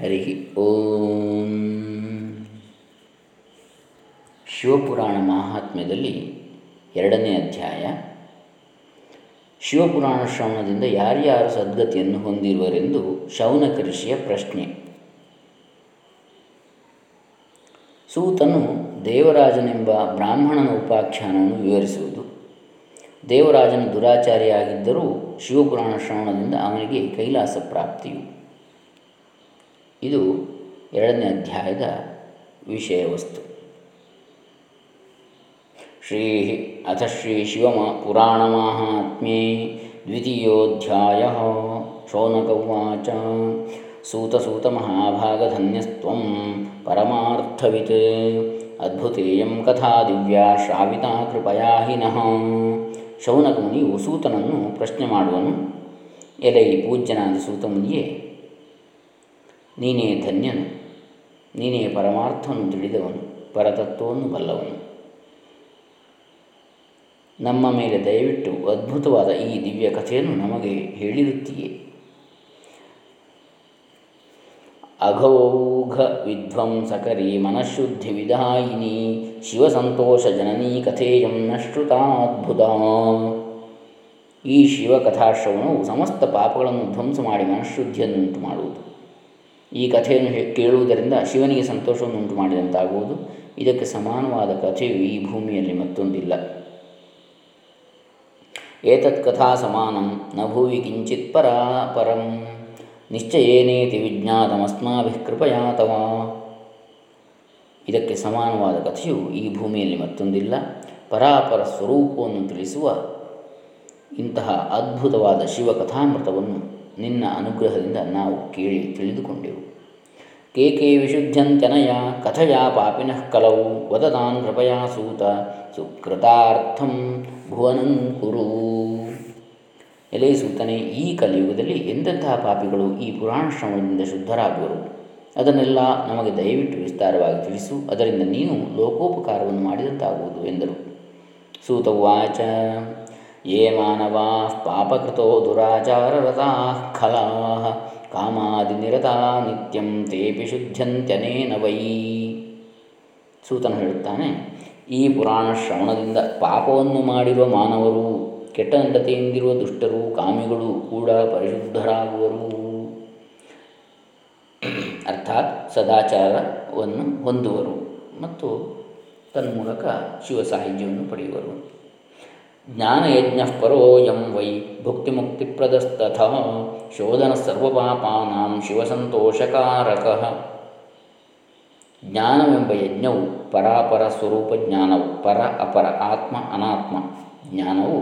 ಹರಿ ಓಂ. ಶಿವಪುರಾಣ ಮಹಾತ್ಮ್ಯದಲ್ಲಿ ಎರಡನೇ ಅಧ್ಯಾಯ. ಶಿವಪುರಾಣ ಶ್ರವಣದಿಂದ ಯಾರ್ಯಾರು ಸದ್ಗತಿಯನ್ನು ಹೊಂದಿರುವರೆಂದು ಶೌನಕ ಋಷಿಯ ಪ್ರಶ್ನೆ. ಸೂತನು ದೇವರಾಜನೆಂಬ ಬ್ರಾಹ್ಮಣನ ಉಪಾಖ್ಯಾನವನ್ನು ವಿವರಿಸುವುದು. ದೇವರಾಜನ ದುರಾಚಾರಿಯಾಗಿದ್ದರೂ ಶಿವಪುರಾಣ ಶ್ರವಣದಿಂದ ಅವನಿಗೆ ಕೈಲಾಸ ಪ್ರಾಪ್ತಿಯು. ಇದು ಎರಡನೇ ಅಧ್ಯಾಯದ ವಿಷಯ ವಸ್ತು. ಶ್ರೀ ಅಥ ಶ್ರೀ ಶಿವಮ ಪುರಾಣ ಮಾಹಾತ್ಮ್ಯೆ ದ್ವಿತೀಯೋಧ್ಯಾಯ. ಉಚ ಸೂತಸೂತ ಮಹಾಭಾಗಧನ್ಯಸ್ತ್ವಂ ಪರಮಾರ್ಥವಿತ್. ಅದ್ಭುತೇಯಂ ಕಥಾ ದಿವ್ಯಾ ಶ್ರಾವಿತ ಕೃಪಯಾ ಹಿನಃ. ಶೌನಕ ಮುನಿಯು ಸೂತನನ್ನು ಪ್ರಶ್ನೆ ಮಾಡುವನು. ಎಲೈ ಪೂಜ್ಯನಾದ ಸೂತ ಮುನಿಯೇ ನೀನೇ ಧನ್ಯನು, ನೀನೇ ಪರಮಾರ್ಥವನ್ನು ತಿಳಿದವನು, ಪರತತ್ವವನ್ನು ಬಲ್ಲವನು. ನಮ್ಮ ಮೇಲೆ ದಯವಿಟ್ಟು ಅದ್ಭುತವಾದ ಈ ದಿವ್ಯ ಕಥೆಯನ್ನು ನಮಗೆ ಹೇಳಿರುತ್ತೀಯೇ. ಅಘೌಘ ವಿಧ್ವಂಸಕರಿ ಮನಃಶುದ್ಧಿ ವಿಧಾಯಿನಿ ಶಿವಸಂತೋಷ ಜನನೀ ಕಥೇಯಂ ನಶ್ರುತಾದ್ಭುತ. ಈ ಶಿವಕಥಾಶ್ರವಣವು ಸಮಸ್ತ ಪಾಪಗಳನ್ನು ಧ್ವಂಸ ಮಾಡಿ ಮನಃಶುದ್ಧಿಯನ್ನುಂಟು ಮಾಡುವುದು. ಈ ಕಥೆಯನ್ನು ಕೇಳುವುದರಿಂದ ಶಿವನಿಗೆ ಸಂತೋಷವನ್ನು ಉಂಟು ಮಾಡಿದಂತಾಗುವುದು. ಇದಕ್ಕೆ ಸಮಾನವಾದ ಕಥೆಯು ಈ ಭೂಮಿಯಲ್ಲಿ ಮತ್ತೊಂದಿಲ್ಲ. ಏತತ್ ಕಥಾ ಸಮಾನಂ, ನ ಭೂವಿ ಕಿಂಚಿತ್ ಪರ ಪರಂ. ನಿಶ್ಚಯೇನೇತಿ ವಿಜ್ಞಾತಮಸ್ಮಾಭಿ ಕೃಪಯಾ ತವ. ಇದಕ್ಕೆ ಸಮಾನವಾದ ಕಥೆಯು ಈ ಭೂಮಿಯಲ್ಲಿ ಮತ್ತೊಂದಿಲ್ಲ. ಪರಾಪರ ಸ್ವರೂಪವನ್ನು ತಿಳಿಸುವ ಇಂತಹ ಅದ್ಭುತವಾದ ಶಿವಕಥಾಮೃತವನ್ನು ನಿನ್ನ ಅನುಗ್ರಹದಿಂದ ನಾವು ಕೇಳಿ ತಿಳಿದುಕೊಂಡೆವು. ಕೇಕೆ ವಿಶುದ್ಧಂತ್ಯನಯ ಕಥೆಯ ಪಾಪಿನಃ ಕಲವು ವದತಾನ್ ಕೃಪಯಾ ಸೂತ ಸುಕೃತಾರ್ಥಂ ಭುವನಂ ಕುರು. ಎಲೆ ಸೂತನೆ, ಈ ಕಲಿಯುಗದಲ್ಲಿ ಎಂತೆಂತಹ ಪಾಪಿಗಳು ಈ ಪುರಾಣ ಶ್ರಮದಿಂದ ಶುದ್ಧರಾಗುವರು? ಅದನ್ನೆಲ್ಲ ನಮಗೆ ದಯವಿಟ್ಟು ವಿಸ್ತಾರವಾಗಿ ತಿಳಿಸು, ಅದರಿಂದ ನೀನು ಲೋಕೋಪಕಾರವನ್ನು ಮಾಡಿದಂತಾಗುವುದು ಎಂದರು. ಸೂತವಾಚ ಯೇ ಮಾನವಾ ಪಾಪಕೃತೋ ದುರಾಚಾರರತಾ ಕಾಮಾದಿ ಕಾಮಾದಿನಿರತಾ ನಿತ್ಯಂ ತೇಪಿ ಶುದ್ಧಂತ್ಯನೇನ ವೈ ಸೂತನು ಹೇಳುತ್ತಾನೆ, ಈ ಪುರಾಣ ಶ್ರವಣದಿಂದ ಪಾಪವನ್ನು ಮಾಡಿರುವ ಮಾನವರು, ಕೆಟ್ಟ ನಡತೆಯಿಂದಿರುವ ದುಷ್ಟರು, ಕಾಮಿಗಳು ಕೂಡ ಪರಿಶುದ್ಧರಾಗುವರು. ಅರ್ಥಾತ್ ಸದಾಚಾರವನ್ನು ಹೊಂದುವರು ಮತ್ತು ತನ್ಮೂಲಕ ಶಿವ ಸಾಹಿತ್ಯವನ್ನು ಪಡೆಯುವರು. ಜ್ಞಾನಯಜ್ಞ ಪರೋಯಂ ವೈ ಭುಕ್ತಿ ಭುಕ್ತಿಮುಕ್ತಿಪ್ರದಸ್ತಥ ಶೋಧನ ಸರ್ವಪಾಪಾನಾಂ ಶಿವಸಂತೋಷಕಾರಕ. ಜ್ಞಾನವೆಂಬ ಯಜ್ಞವು ಪರಾಪರ ಸ್ವರೂಪ ಜ್ಞಾನವು, ಪರ ಅಪರ ಆತ್ಮ ಅನಾತ್ಮ. ಜ್ಞಾನವು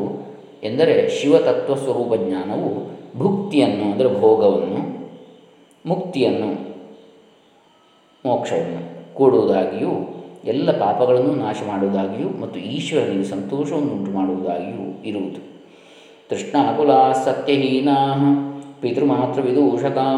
ಎಂದರೆ ಶಿವತತ್ವ ಸ್ವರೂಪ ಜ್ಞಾನವು ಭುಕ್ತಿಯನ್ನು, ಅಂದರೆ ಭೋಗವನ್ನು, ಮುಕ್ತಿಯನ್ನು, ಮೋಕ್ಷವನ್ನು ಕೊಡುವುದಾಗಿಯೂ ಎಲ್ಲ ಪಾಪಗಳನ್ನು ನಾಶ ಮಾಡುವುದಾಗಿಯೂ ಮತ್ತು ಈಶ್ವರನಿಗೆ ಸಂತೋಷವನ್ನುಂಟು ಮಾಡುವುದಾಗಿಯೂ ಇರುವುದು. ತೃಷ್ಣಾಕುಲ ಸತ್ಯಹೀನಾ ಪಿತೃಮಾತ್ರ ವಿದೂಷಕಾ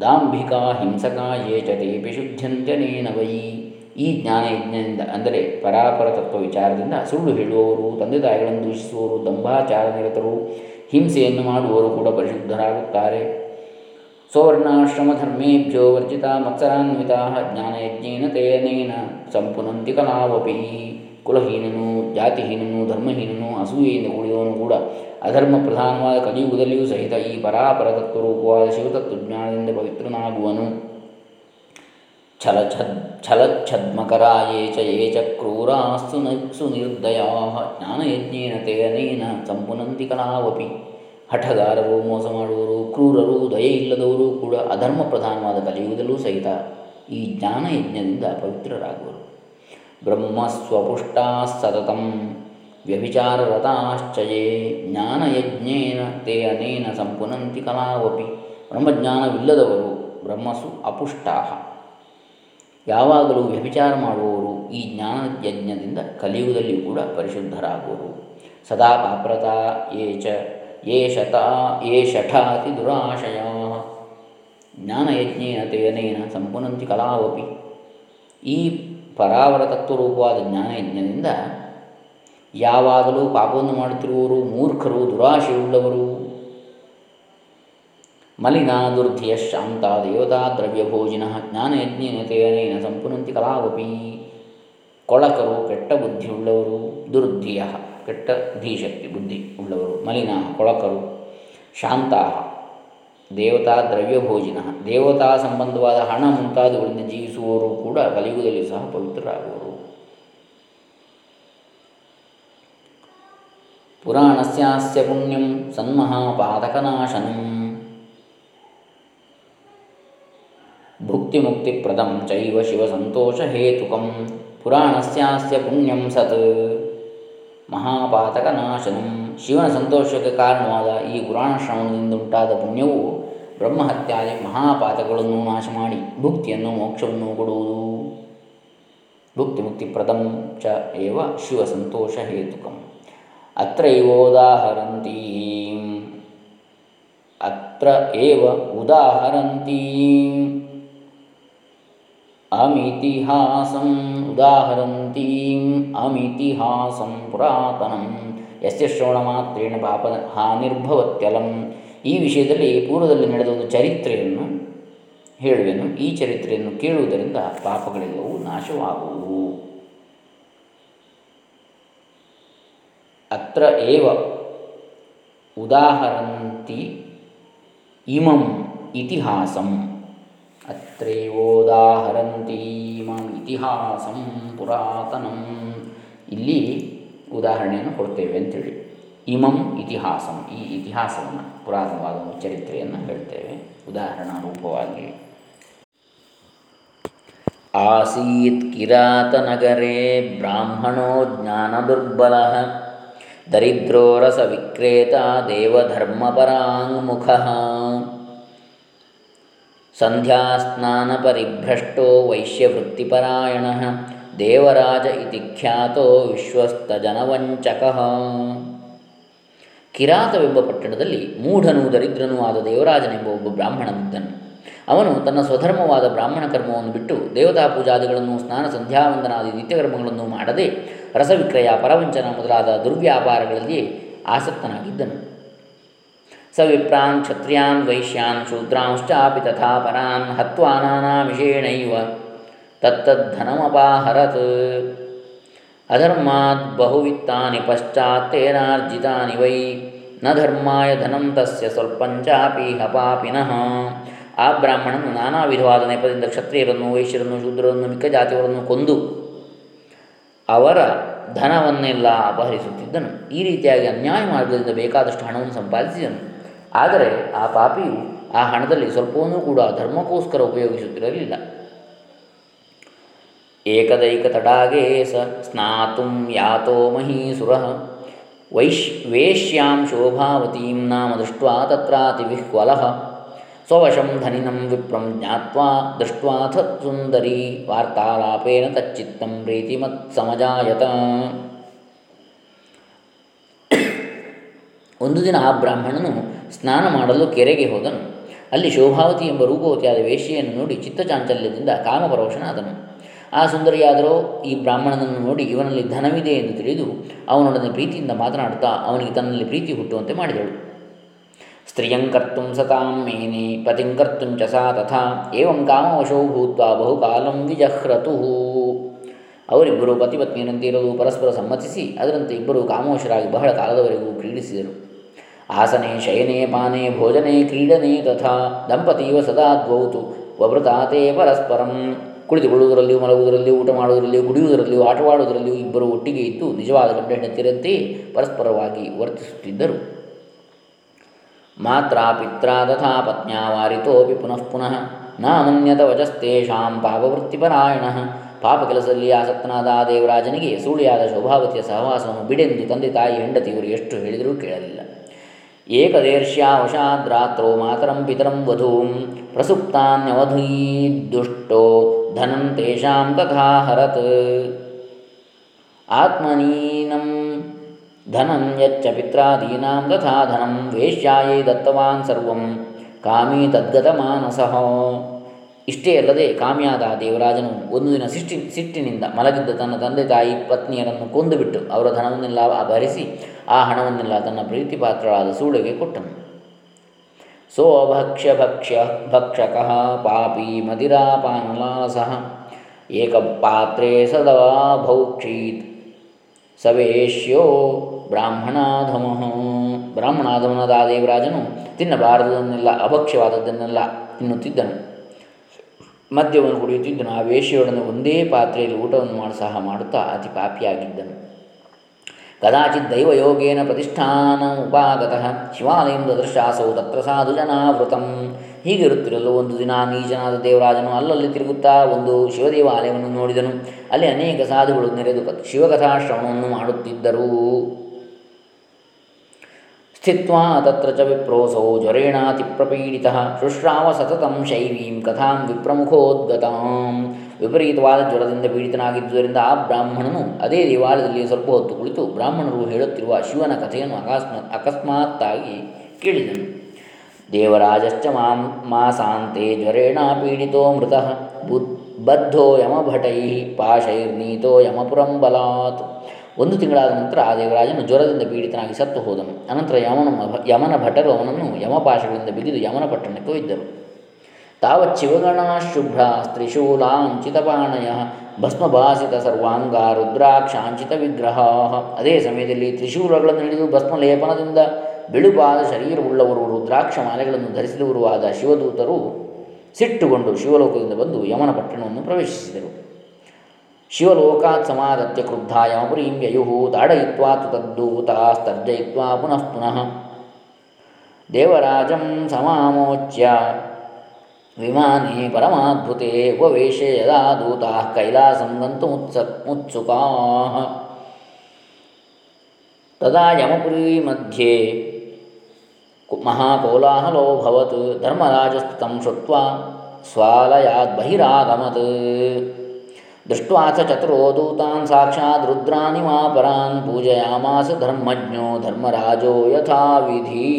ದಾಂಭಿಕಾ ಹಿಂಸಕಾ ಯೇ ಚ ತೇಪಿ ಶುದ್ಧಂತ್ಯನೇನ ವೈ. ಈ ಜ್ಞಾನಯಜ್ಞದಿಂದ ಅಂದರೆ ಪರಾಪರ ತತ್ವ ವಿಚಾರದಿಂದ ಸುಳ್ಳು ಹೇಳುವವರು, ತಂದೆ ತಾಯಿಗಳನ್ನು ದೂಷಿಸುವವರು, ದಂಭಾಚಾರ ನಿರತರು, ಹಿಂಸೆಯನ್ನು ಮಾಡುವವರು ಕೂಡ ಪರಿಶುದ್ಧರಾಗುತ್ತಾರೆ. ಸ್ವರ್ಣಾಶ್ರಮಧರ್ಮೇಭ್ಯೋ ವರ್ಜಿತ ಮತ್ಸರಾನ್ವಿತಾ ಜ್ಞಾನಯಜ್ಞೇನ ತೇನೇನ ಸಂಪುನಂತಿ ಕಲಾವಪಿ ಕುಲಹೀನನು ಜಾತಿಹೀನನು ಧರ್ಮಹೀನನು ಅಸೂಯೆಯಿಂದ ಕೂಡಿದವನು ಕೂಡ ಅಧರ್ಮ ಪ್ರಧಾನವಾದ ಕಲಿಯುಗದಲ್ಲಿಯೂ ಸಹಿತ ಈ ಪರಾಪರ ತತ್ವರೂಪವಾದ ಶಿವತತ್ವಜ್ಞಾನದಿಂದ ಪವಿತ್ರನಾಗುವನು। ಛಲಛದ್ ಛಲಚ್ಛದ್ಮಕರಾಯೇ ಚ ಯೇ ಚ ಕ್ರೂರಾಸ್ತು ಸುನ ಸುನಿರ್ದಯಾ ಜ್ಞಾನಯಜ್ಞೇನ ತೇನೇನ ಸಂಪುನಂತಿ ಕಲಾವಪಿ। ಹಠಗಾರರು, ಮೋಸ ಮಾಡುವವರು, ಕ್ರೂರರು, ದಯೆ ಇಲ್ಲದವರು ಕೂಡ ಅಧರ್ಮ ಪ್ರಧಾನವಾದ ಕಲಿಯುಗದಲ್ಲೂ ಸಹಿತ ಈ ಜ್ಞಾನಯಜ್ಞದಿಂದ ಪವಿತ್ರರಾಗುವರು. ಬ್ರಹ್ಮ ಸ್ವಪುಷ್ಟಾ ಸತತಂ ವ್ಯಭಿಚಾರರತಾಶ್ಚಯೇ ಜ್ಞಾನಯಜ್ಞೇನ ತೇ ಅನೇನ ಸಂಪುನಂತಿ ಕಲಾವಪಿ ಬ್ರಹ್ಮಜ್ಞಾನವಿಲ್ಲದವರು ಬ್ರಹ್ಮಸು ಅಪುಷ್ಟಾ ಯಾವಾಗಲೂ ವ್ಯಭಿಚಾರ ಮಾಡುವವರು ಈ ಜ್ಞಾನ ಯಜ್ಞದಿಂದ ಕೂಡ ಪರಿಶುದ್ಧರಾಗುವರು. ಸದಾ ಪಾಪ್ರತಾ ಯೇ ಚ ಯೇ ಶಠಾತಿ ದುರಾಶಯ. ಜ್ಞಾನಯಜ್ಞೇನ ತೇನೇನ ಸಂಪುನಂತಿ ಕಲಾವಪಿ. ಈ ಪರಾವರ ತತ್ವರೂಪವಾದ ಜ್ಞಾನಯಜ್ಞದಿಂದ ಯಾವಾಗಲೂ ಪಾಪವನ್ನು ಮಾಡುತ್ತಿರುವವರು ಮೂರ್ಖರು, ದುರಾಶೆಯುಳ್ಳವರು. ಮಲಿನ ದುರ್ಧಿಯ ಶಾಂತ ದೇವತಾ ದ್ರವ್ಯಭೋಜಿನ ಜ್ಞಾನಯಜ್ಞೇನ ತೇನೇನ ಸಂಪುನಂತಿ ಕಲಾವಪಿ. ಕೊಳಕರು ಕೆಟ್ಟ ಬುದ್ಧಿಯುಳ್ಳವರು ದುರ್ಧಿಯ. ಕೆಟ್ಟ ಧೀಶಕ್ತಿ ಬುದ್ಧಿ ಉಳ್ಳವರು, ಮಲಿನ, ಕೊಳಕರು ಶಾಂತ ದೇವತಾ ದ್ರವ್ಯಭೋಜಿನ ದೇವತಾ ಸಂಬಂಧವಾದ ಹಣ ಮುಂತಾದವುಗಳಿಂದ ಜೀವಿಸುವವರು ಕೂಡ ಕಲಿಯುಗದಲ್ಲಿ ಸಹ ಪವಿತ್ರರಾಗುವರು. ಪುರಾಣಸ್ಯಾಸ್ಯ ಪುಣ್ಯಂ ಸನ್ಮಹಾಪಾತಕನಾಶನಂ ಪ್ರದಂ ಚೈವ ಶಿವಸಂತೋಷಹೇತುಕಂ ಪುರಾಣಸ್ಯಾಸ್ಯ ಪುಣ್ಯಂ ಸತ್. ಮಹಾಪಾತಕನಾಶನಂ. ಶಿವನ ಸಂತೋಷಕ್ಕೆ ಕಾರಣವಾದ ಈ ಪುರಾಣ ಶ್ರವಣದಿಂದ ಉಂಟಾದ ಪುಣ್ಯವು ಬ್ರಹ್ಮಹತ್ಯಾದಿ ಮಹಾಪಾತಗಳನ್ನು ನಾಶ ಮಾಡಿ ಭುಕ್ತಿಯನ್ನು ಮೋಕ್ಷವನ್ನು ಕೊಡುವುದು. ಭುಕ್ತಿ ಮುಕ್ತಿಪ್ರದಂ ಚ ಏವ ಶಿವ ಸಂತೋಷ ಹೇತುಕಂ. ಅತ್ರೈವೋದಾಹರಂತೀ ಅತ್ರ ಏವ ಉದಾಹರಂತೀ. ಅಮಿತಿಹಾಸಂ ಉದಾಹರಂತೀಂ ಅಮಿತಿಹಾಸಂ ಪುರಾತನಂ ಯಸ್ಯ ಶ್ರವಣಮಾತ್ರೇಣ ಪಾಪ ಹಾನಿರ್ಭವತ್ಯಲಂ ಈ ವಿಷಯದಲ್ಲಿ ಪೂರ್ವದಲ್ಲಿ ನಡೆದ ಒಂದು ಚರಿತ್ರೆಯನ್ನು ಹೇಳುವೆನು. ಈ ಚರಿತ್ರೆಯನ್ನು ಕೇಳುವುದರಿಂದ ಪಾಪಗಳೆಲ್ಲವೂ ನಾಶವಾಗುವು ಅತ್ರ ಏವ ಉದಾಹರಂತಿ ಇಮಂ ಇತಿಹಾಸಂ. ಅತ್ರೇವೋದಾಹರಂತೀಮಂ ಇತಿಹಾಸಂ ಪುರಾತನಂ. ಇಲ್ಲಿ ಉದಾಹರಣೆಯನ್ನು ಕೊಡ್ತೇವೆ ಅಂತೇಳಿ. ಇಮಂ ಇತಿಹಾಸಂ, ಈ ಇತಿಹಾಸವನ್ನು, ಪುರಾತನವಾದ ಚರಿತ್ರೆಯನ್ನು ಹೇಳ್ತೇವೆ. ಉದಾಹರಣಾ ರೂಪವಾಗಿ. ಆಸೀತ್ ಕಿರಾತನಗರೇ ಬ್ರಾಹ್ಮಣೋ ಜ್ಞಾನದುರ್ಬಲ ದರಿದ್ರೋ ರಸವಿಕ್ರೇತ ದೇವಧರ್ಮಪರಾಂಗುಖ ಸಂಧ್ಯಾಸ್ನಾನಪರಿಭ್ರಷ್ಟೋ ವೈಶ್ಯವೃತ್ತಿಪರಾಯಣ ದೇವರಾಜ ಇತಿ ಖ್ಯಾತೋ ವಿಶ್ವಸ್ತಜನವಂಚಕಃ. ಕಿರಾತವೆಂಬ ಪಟ್ಟಣದಲ್ಲಿ ಮೂಢನೂ ದರಿದ್ರನೂ ಆದ ದೇವರಾಜನೆಂಬ ಒಬ್ಬ ಬ್ರಾಹ್ಮಣನಿದ್ದನು. ಅವನು ತನ್ನ ಸ್ವಧರ್ಮವಾದ ಬ್ರಾಹ್ಮಣ ಕರ್ಮವನ್ನು ಬಿಟ್ಟು ದೇವತಾ ಪೂಜಾದಿಗಳನ್ನು, ಸ್ನಾನ ಸಂಧ್ಯಾವಂದನಾದಿ ನಿತ್ಯಕರ್ಮಗಳನ್ನು ಮಾಡದೆ ರಸವಿಕ್ರಯ, ಪರವಂಚನ ಮೊದಲಾದ ದುರ್ವ್ಯಾಪಾರಗಳಲ್ಲಿ ಆಸಕ್ತನಾಗಿದ್ದನು. ಸ ವಿಪ್ರಾನ್ ಕ್ಷತ್ರಿಯಾನ್ ವೈಶ್ಯಾನ್ ಶೂದ್ರಾಂಶ್ಚಾಪಿ ತಥಾ ಪರಾನ್ ಹತ್ವಾ ನಾನಾಮಿಷೇಣೈವ ತತ್ತದ್ಧನಮಪಾಹರತ್ ಅಧರ್ಮಾತ್ ಬಹುವಿತ್ತಾನಿ ಪಶ್ಚಾತ್ತೇನಾರ್ಜಿತಾನಿ ವೈ ನ ಧರ್ಮಾಯ ಧನಂ ತಸ್ಯ ಸ್ವಲ್ಪಂಚಾಪಿ ಹಪಾಪಿನಃ ಆ ಬ್ರಾಹ್ಮಣನು ನಾನಾ ವಿಧವಾದ ನೆಪದಿಂದ ಕ್ಷತ್ರಿಯರನ್ನು, ವೈಶ್ಯರನ್ನು, ಶೂದ್ರರನ್ನು, ಮಿಕ್ಕ ಜಾತಿಯವರನ್ನು ಕೊಂದು ಅವರ ಧನವನ್ನೆಲ್ಲ ಅಪಹರಿಸುತ್ತಿದ್ದನು. ಈ ರೀತಿಯಾಗಿ ಅನ್ಯಾಯ ಮಾರ್ಗದಿಂದ ಬೇಕಾದಷ್ಟು ಹಣವನ್ನು ಸಂಪಾದಿಸಿದನು. ಆದರೆ ಆ ಪಾಪಿಯು ಆ ಹಣದಲ್ಲಿ ಸ್ವಲ್ಪವೂ ಕೂಡ ಧರ್ಮಕ್ಕೋಸ್ಕರ ಉಪಯೋಗಿಸುತ್ತಿರಲಿಲ್ಲ. ಏಕದೈಕ ತಡಾಗೆ ಸ ಸ್ನಾತುಂ ಯಾತೋ ಮಹೀಸುರ ವೈಶ್, ವೇಶ್ಯಾಂ ಶೋಭಾವತೀಂ ನಾಮ ದೃಷ್ಟ್ವಾ ತತ್ರಾತಿವಿಹ್ವಲಃ ಸ್ವವಶಂ ಧನಿನಂ ವಿಪ್ರಂ ಜ್ಞಾತ್ವಾ ದೃಷ್ಟ್ವಾಥ ಸುಂದರಿ ವಾರ್ತಾಲಾಪೇನ ತಚ್ಚಿತ್ತಂ ಪ್ರೀತಿಮತ್ ಸಮಜಾಯತ. ಒಂದು ದಿನ ಆ ಬ್ರಾಹ್ಮಣನು ಸ್ನಾನ ಮಾಡಲು ಕೆರೆಗೆ ಹೋದನು. ಅಲ್ಲಿ ಶೋಭಾವತಿ ಎಂಬ ರೂಪವತಿಯಾದ ವೇಶ್ಯೆಯನ್ನು ನೋಡಿ ಚಿತ್ತಚಾಂಚಲ್ಯದಿಂದ ಕಾಮಪರೋಷನಾದನು ಆ ಸುಂದರಿಯಾದರೂ ಈ ಬ್ರಾಹ್ಮಣನನ್ನು ನೋಡಿ ಇವನಲ್ಲಿ ಧನವಿದೆ ಎಂದು ತಿಳಿದು ಅವನೊಡನೆ ಪ್ರೀತಿಯಿಂದ ಮಾತನಾಡುತ್ತಾ ಅವನಿಗೆ ತನ್ನಲ್ಲಿ ಪ್ರೀತಿ ಹುಟ್ಟುವಂತೆ ಮಾಡಿದಳು. ಸ್ತ್ರೀಯಂಕರ್ತು ಸತಾಂ ಮೇನೆ ಪತಿಂ ಕರ್ತು ಚ ಸಾ ತಥಾ ಏವಂ ಕಾಮವಶೋ ಭೂತ್ವ ಬಹುಕಾಲಂ ವಿಜಹ್ರತು. ಅವರಿಬ್ಬರು ಪತಿಪತ್ನಿಯರಂತೆ ಇರಲು ಪರಸ್ಪರ ಸಮ್ಮತಿಸಿ, ಅದರಂತೆ ಇಬ್ಬರು ಕಾಮವಶರಾಗಿ ಬಹಳ ಕಾಲದವರೆಗೂ ಕ್ರೀಡಿಸಿದರು ಆಸನೆ, ಶಯನೆ, ಪಾನೆ, ಭೋಜನೆ, ಕ್ರೀಡನೆ ತಥಾ ದಂಪತಿಯು ಸದಾ ದ್ವೌತು. ವವೃತಾತೇ ಪರಸ್ಪರಂ. ಕುಳಿತುಕೊಳ್ಳುವುದರಲ್ಲಿಯೂ ಮಲಗುವುದರಲ್ಲಿಯೂ ಊಟ ಮಾಡುವುದರಲ್ಲಿಯೂ ಕುಡಿಯುವುದರಲ್ಲಿಯೂ ಆಟವಾಡುವುದರಲ್ಲಿಯೂ ಇಬ್ಬರು ಒಟ್ಟಿಗೆ ಇದ್ದು ನಿಜವಾದ ಗಂಡ ಹೆಂಡತಿಯರಂತೆಯೇ ಪರಸ್ಪರವಾಗಿ ವರ್ತಿಸುತ್ತಿದ್ದರು. ಮಾತ್ರ ಪಿತ್ರ ತಥಾ ಪತ್ನ್ಯಾ ವಾರಿತೋಪಿ ಪುನಃ ಪುನಃ ನಾಮನ್ಯತ ವಚಸ್ತೇಷಾಂ ಪಾಪವೃತ್ತಿಪರಾಯಣ. ಪಾಪ ಕೆಲಸದಲ್ಲಿ ಆಸಕ್ತನಾದ ಆ ದೇವರಾಜನಿಗೆ ಸೂಳಿಯಾದ ಶೋಭಾವತಿಯ ಸಹವಾಸವನ್ನು ಬಿಡೆಂದು ತಂದೆ ತಾಯಿ ಹೆಂಡತಿಯವರು ಎಷ್ಟು ಹೇಳಿದರೂ ಕೇಳಲಿಲ್ಲ. एकदेर्श्यावशाद्रात्रौ मातरं पितरं वधूं प्रसुप्तान्यवधीद्दुष्टो धनं तेषां तथा हरत् आत्मनीनं धनं यच्च पित्रादीनां तथा धनं वेश्यायै दत्तवान् सर्वं कामी तद्गतमानसः। ಇಷ್ಟೇ ಅಲ್ಲದೆ ಕಾಮಿಯಾದ ದೇವರಾಜನು ಒಂದು ದಿನ ಸಿಟ್ಟಿ ಸಿಟ್ಟಿನಿಂದ ಮಲಗಿದ್ದ ತನ್ನ ತಂದೆ ತಾಯಿ ಪತ್ನಿಯರನ್ನು ಕೊಂದುಬಿಟ್ಟು ಅವರ ಧನವನ್ನೆಲ್ಲ ಅಪಹರಿಸಿ ಆ ಹಣವನ್ನೆಲ್ಲ ತನ್ನ ಪ್ರೀತಿಪಾತ್ರಳಾದ ಸೂಳೆಗೆ ಕೊಟ್ಟನು. ಸೋಭಕ್ಷ್ಯ ಭಕ್ಷ್ಯ ಭಕ್ಷಕಃ ಪಾಪಿ ಮದಿರಾಪಾನಲಾಸಃ ಏಕಪಾತ್ರೆ ಸದವಾ ಭೌಕ್ಷೀತ್ ಸವೇಶ್ಯೋ ಬ್ರಾಹ್ಮಣಾಧಮಃ. ಬ್ರಾಹ್ಮಣಾಧಮನದ ದೇವರಾಜನು ತಿನ್ನಬಾರದನ್ನೆಲ್ಲ ಅಭಕ್ಷ್ಯವಾದದ್ದನ್ನೆಲ್ಲ ತಿನ್ನುತ್ತಿದ್ದನು. ಮದ್ಯವನ್ನು ಕುಡಿಯುತ್ತಿದ್ದನು ಆ ವೇಶ್ಯೆಯೊಡನೆ ಒಂದೇ ಪಾತ್ರೆಯಲ್ಲಿ ಊಟವನ್ನು ಮಾಡಿ ಸಹ ಮಾಡುತ್ತಾ ಅತಿ ಪಾಪಿಯಾಗಿದ್ದನು. ಕದಾಚಿತ್ ದೈವಯೋಗೇನ ಪ್ರತಿಷ್ಠಾನ ಉಪಾಗತಃ ಶಿವಾಲಯಂ ದೃಶ್ಯಾಸವು ತತ್ರ ಸಾಧು ಜನಾವೃತಂ. ಹೀಗಿರುತ್ತಿರಲು ಒಂದು ದಿನ ನೀಚನಾದ ದೇವರಾಜನು ಅಲ್ಲಲ್ಲಿ ತಿರುಗುತ್ತಾ ಒಂದು ಶಿವದೇವಾಲಯವನ್ನು ನೋಡಿದನು. ಅಲ್ಲಿ ಅನೇಕ ಸಾಧುಗಳು ನೆರೆದು ಶಿವಕಥಾಶ್ರವಣವನ್ನು ಮಾಡುತ್ತಿದ್ದರು. ತತ್ರ ಚ ವಿಪ್ರೋಸೌ ಜ್ವರೇಣಾತಿಪ್ರಪೀಡಿತಃ ಶುಶ್ರಾವ ಸತತಂ ಶೈವೀಂ ಕಥಾಂ ವಿಪ್ರಮುಖೋದ್ಗತಾಂ ವಿಪರೀತವಾದ ಜ್ವರದಿಂದ ಪೀಡಿತನಾಗಿದ್ದುದರಿಂದ ಆ ಬ್ರಾಹ್ಮಣನು ಅದೇ ದೇವಾಲಯದಲ್ಲಿ ಸ್ವಲ್ಪ ಹೊತ್ತು ಕುಳಿತು ಬ್ರಾಹ್ಮಣರು ಹೇಳುತ್ತಿರುವ ಶಿವನ ಕಥೆಯನ್ನು ಅಕಸ್ಮಾತ್ ಅಕಸ್ಮಾತ್ತಾಗಿ ಕೇಳಿದನು. ದೇವರಾಜಶ್ಚ ಮಾಂ, ಮಾಸಾಂತೆ ಜ್ವರೇಣ ಪೀಡಿತೋ ಮೃತ ಬುದ್ ಬದ್ಧೋ ಯಮಭಟೈ ಪಾಶೈರ್ನೀತೋ ಯಮಪುರಂ ಬಲಾತ್। ಒಂದು ತಿಂಗಳಾದ ನಂತರ ಆ ದೇವರಾಜನು ಜ್ವರದಿಂದ ಪೀಡಿತನಾಗಿ ಸತ್ತು ಹೋದನು. ಅನಂತರ ಯಮನ ಯಮನ ಭಟರು ಅವನನ್ನು ಯಮಪಾಶಗಳಿಂದ ಬಿಗಿದು ಯಮನ ಪಟ್ಟಣಕ್ಕೆ ಒಯ್ದರು. ತಾವತ್ ಶಿವಗಣಾಶುಭ್ರ ತ್ರಿಶೂಲಾಂಚಿತಪಾಣಯ ಭಸ್ಮಭಾಸಿತ ಸರ್ವಾಂಗ ರುದ್ರಾಕ್ಷಾಂಚಿತ ವಿಗ್ರಹ. ಅದೇ ಸಮಯದಲ್ಲಿ ತ್ರಿಶೂಲಗಳನ್ನು ಹಿಡಿದು ಭಸ್ಮಲೇಪನದಿಂದ ಬಿಳುಪಾದ ಶರೀರವುಳ್ಳವರು ರುದ್ರಾಕ್ಷ ಮಾಲೆಗಳನ್ನು ಧರಿಸಿದವರು ಆದ ಶಿವದೂತರು ಸಿಟ್ಟುಗೊಂಡು ಶಿವಲೋಕದಿಂದ ಬಂದು ಯಮನ ಪಟ್ಟಣವನ್ನು ಪ್ರವೇಶಿಸಿದರು. ಶಿವಲೋಕಾತ್ ಸಮಾಗತ್ಯ ಕ್ರುದ್ಧ ಯಮಪುರೀಂ ಯಯು ತಾಡಯಿತ್ವಾ ತದ್ದೂತಾಸ್ತರ್ಜಯಿತ್ವಾ ಪುನಃ ಪುನಃ. ದೇವರಾಜಂ ಸಮಾಮೋಚ್ಯ. ವಿಮಾನೆ ಪರಮಾದ್ಭುತೆ ಉಪವೇಶೆ ಯದಾ ದೂತಾ ಕೈಲಾಸಂ ಗಂತುಮುತ್ಸ ಮುತ್ಸುಕಾಃ. ತದಾ ಯಮಪುರಿ ಮಧ್ಯೆ ಮಹಾಕೋಲಾಹಲೋಭವತ್ ಧರ್ಮರಾಜಸ್ತಂ ಶುತ್ವ ಸ್ವಾಲಯಾತ್ ಬಹಿರಾಗಮತ್. ದೃಷ್ಟ್ವಾಥ ಚತುರೋ ದೂತಾನ್ ಸಾಕ್ಷಾತ್ ರುದ್ರಾನಿಮಾಪರಾನ್ ಪೂಜಯಾಮಾಸ ಧರ್ಮಜ್ಞೋ ಧರ್ಮರಾಜೋ ಯಥಾವಿಧಿ.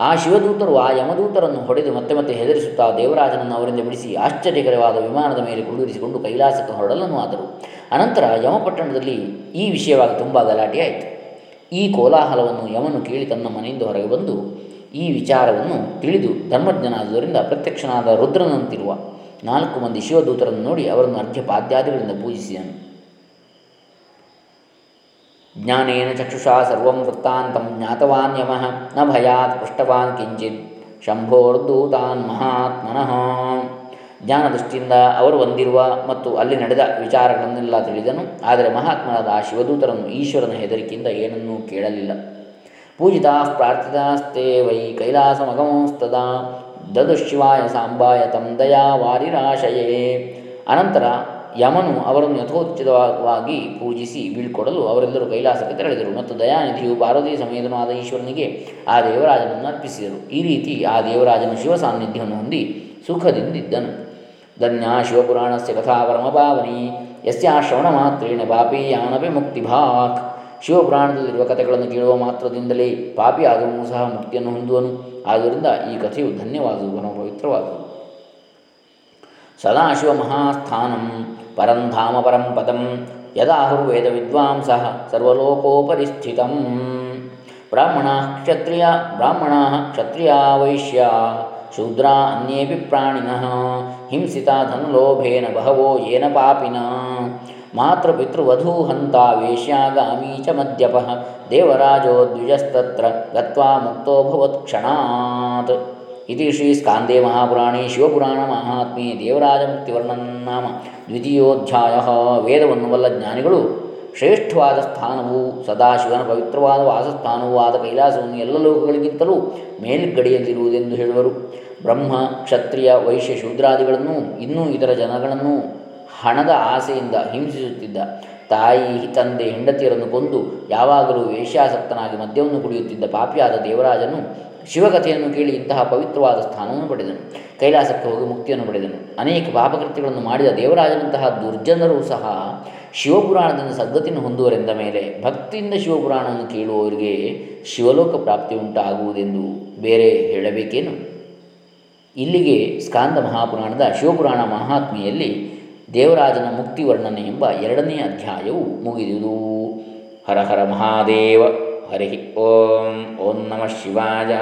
ಆ ಶಿವದೂತರು, ಆ ಯಮದೂತರನ್ನು ಹೊಡೆದು ಮತ್ತೆ ಮತ್ತೆ ಹೆದರಿಸುತ್ತಾ ದೇವರಾಜನನ್ನು ಅವರಿಂದ ಬಿಡಿಸಿ ಆಶ್ಚರ್ಯಕರವಾದ ವಿಮಾನದ ಮೇಲೆ ಕುಳ್ಳಿರಿಸಿಕೊಂಡು ಕೈಲಾಸಕ್ಕೆ ಹೊರಡಲನ್ನು ಆದರು. ಅನಂತರ ಯಮಪಟ್ಟಣದಲ್ಲಿ ಈ ವಿಷಯವಾಗಿ ತುಂಬ ಗಲಾಟೆಯಾಯಿತು ಈ ಕೋಲಾಹಲವನ್ನು ಯಮನು ಕೇಳಿ ತನ್ನ ಮನೆಯಿಂದ ಹೊರಗೆ ಬಂದು ಈ ವಿಚಾರವನ್ನು ತಿಳಿದು ಧರ್ಮಜ್ಞನಾದುದರಿಂದ ಪ್ರತ್ಯಕ್ಷನಾದ ರುದ್ರನಂತಿರುವ ನಾಲ್ಕು ಮಂದಿ ಶಿವದೂತರನ್ನು ನೋಡಿ ಅವರನ್ನು ಅರ್ಘ್ಯಪಾದ್ಯಾದಿಗಳಿಂದ ಪೂಜಿಸಿದನು. ಜ್ಞಾನೇನ ಚಕ್ಷುಷಾ ಸರ್ವಂ ವೃತ್ತಾಂತಂ ಜ್ಞಾತವಾನ್ ಯಮಃ, ನ ಭಯಾತ್ ಪೃಷ್ಟವಾನ್ ಕಿಂಚಿತ್, ಶಂಭೋರ್ದೂತಾನ್ ಮಹಾತ್ಮನಃ. ಜ್ಞಾನದೃಷ್ಟಿಯಿಂದ ಅವರು ಹೊಂದಿರುವ ಮತ್ತು ಅಲ್ಲಿ ನಡೆದ ವಿಚಾರಗಳನ್ನೆಲ್ಲ ತಿಳಿದನು. ಆದರೆ ಮಹಾತ್ಮನಾದ ಆ ಶಿವದೂತರನ್ನು ಈಶ್ವರನ ಹೆದರಿಕೆಯಿಂದ ಏನನ್ನೂ ಕೇಳಲಿಲ್ಲ. ಪೂಜಿತಾ ಪ್ರಾರ್ಥಿತಾಸ್ತೆ ವೈ ಕೈಲಾಸಮಗಮೋಸ್ತದಾ. ದದುಶಿವಾಯ ಸಾಂಬಾಯ ತಂ ದಯಾ ವಾರಿರಾಶಯೇ. ಅನಂತರ ಯಮನು ಅವರನ್ನು ಯಥೋಚಿತವಾಗಿ ಪೂಜಿಸಿ ಬೀಳ್ಕೊಡಲು ಅವರೆಲ್ಲರೂ ಕೈಲಾಸಕ್ಕೆ ತೆರಳಿದರು. ಮತ್ತು ದಯಾನಿಧಿಯು ಪಾರ್ವತಿ ಸಮೇತನೂ ಆದ ಈಶ್ವರನಿಗೆ ಆ ದೇವರಾಜನನ್ನು ಅರ್ಪಿಸಿದರು. ಈ ರೀತಿ ಆ ದೇವರಾಜನು ಶಿವ ಸಾನ್ನಿಧ್ಯವನ್ನು ಹೊಂದಿ ಸುಖದಿಂದಿದ್ದನು. ಧನ್ಯ ಶಿವಪುರಾಣಸ್ಯ ಕಥಾ ಪರಮಭಾವನಿ ಯಸ್ಯ ಶ್ರವಣ ಮಾತ್ರೇಣ ಪಾಪೀಯಾನಪಿ ಮುಕ್ತಿಭಾಕ್ ಶಿವಪುರಾಣದಲ್ಲಿರುವ ಕಥೆಗಳನ್ನು ಕೇಳುವ ಮಾತ್ರದಿಂದಲೇ ಪಾಪಿ ಆದವನು ಸಹ ಮುಕ್ತಿಯನ್ನು ಹೊಂದುವನು. ಆದ್ದರಿಂದ ಈ ಕಥೆಯು ಧನ್ಯವಾದುದು ಪರಮ ಸದಾಶಿವ ಮಹಾಸ್ಥಾನಂ ಪರಂಧಾಮ ಪರಂ ಪದಂ ಯದಾಹುರ್ವೇದ ವಿದ್ವಾಂಸ ಸರ್ವಲೋಕೋಪರಿ ಸ್ಥಿತಂ ಬ್ರಾಹ್ಮಣ ಕ್ಷತ್ರಿಯ ಬ್ರಾಹ್ಮಣ ಕ್ಷತ್ರಿಯ ವೈಶ್ಯ, ಶೂದ್ರ ಅನ್ಯೇಪಿ ಪ್ರಾಣಿನಃ, ಹಿಂಸಿತ ಧನುಲೋಭೇನ ಬಹವೋ ಯೇನ ಪಾಪಿನ. ಮಾತೃಪಿತೃವಧೂ ಹಂತಾ ವೇಶ್ಯಾಗಾಮೀ ಚ ಮದ್ಯಪ. ದೇವರಾಜೋ ದ್ವಿಜಸ್ತತ್ರ ಗತ್ವಾ ಮುಕ್ತೋಭವತ್ ಕ್ಷಣಾತ್. ಇತಿ ಶ್ರೀ ಸ್ಕಾಂದೇ ಮಹಾಪುರಾಣೇ ಶಿವಪುರಾಣ ಮಹಾತ್ಮೆ ದೇವರಾಜಮುಕ್ತಿವರ್ಣನ ನಾಮ. ದ್ವಿತೀಯೋಧ್ಯಾಯ ವೇದವನ್ನು ಬಲ್ಲ ಜ್ಞಾನಿಗಳು ಶ್ರೇಷ್ಠವಾದ ಸ್ಥಾನವು ಸದಾಶಿವನ ಪವಿತ್ರವಾದ ವಾಸಸ್ಥಾನವೂ ಆದ ಕೈಲಾಸವನ್ನು ಎಲ್ಲ ಲೋಕಗಳಿಗಿಂತಲೂ ಮೇಲ್ಗಡೆಯಲ್ಲಿರುವುದೆಂದು ಹೇಳುವರು. ಬ್ರಹ್ಮ, ಕ್ಷತ್ರಿಯ, ವೈಶ್ಯ, ಶೂದ್ರಾದಿಗಳನ್ನು ಇನ್ನೂ ಇತರ ಜನಗಳನ್ನು ಹಣದ ಆಸೆಯಿಂದ ಹಿಂಸಿಸುತ್ತಿದ್ದ ತಾಯಿ, ತಂದೆ, ಹೆಂಡತಿಯರನ್ನು ಕೊಂದು ಯಾವಾಗಲೂ ವೇಶ್ಯಾಸಕ್ತನಾಗಿ ಮದ್ಯವನ್ನು ಕುಡಿಯುತ್ತಿದ್ದ ಪಾಪಿಯಾದ ದೇವರಾಜನು ಶಿವಕಥೆಯನ್ನು ಕೇಳಿ ಇಂತಹ ಪವಿತ್ರವಾದ ಸ್ಥಾನವನ್ನು ಪಡೆದನು. ಕೈಲಾಸಕ್ಕೆ ಹೋಗಿ ಮುಕ್ತಿಯನ್ನು ಪಡೆದನು. ಅನೇಕ ಪಾಪಕೃತ್ಯಗಳನ್ನು ಮಾಡಿದ ದೇವರಾಜನಂತಹ ದುರ್ಜನರು ಸಹ ಶಿವಪುರಾಣದಿಂದ ಸದ್ಗತಿಯನ್ನು ಹೊಂದುವರೆಂದ ಮೇಲೆ ಭಕ್ತಿಯಿಂದ ಶಿವಪುರಾಣವನ್ನು ಕೇಳುವವರಿಗೆ ಶಿವಲೋಕ ಪ್ರಾಪ್ತಿ ಉಂಟಾಗುವುದೆಂದು ಬೇರೆ ಹೇಳಬೇಕೇನು? ಇಲ್ಲಿಗೆ ಸ್ಕಾಂದ ಮಹಾಪುರಾಣದ ಶಿವಪುರಾಣ ಮಹಾತ್ಮೆಯಲ್ಲಿ ದೇವರಾಜನ ಮುಕ್ತಿ ವರ್ಣನೆ ಎಂಬ ಎರಡನೇ ಅಧ್ಯಾಯವು ಮುಗಿದುದು. ಹರ ಹರ ಮಹಾದೇವ ಹರಿ ಓಂ ಓಂ ನಮಃ ಶಿವಾಯ.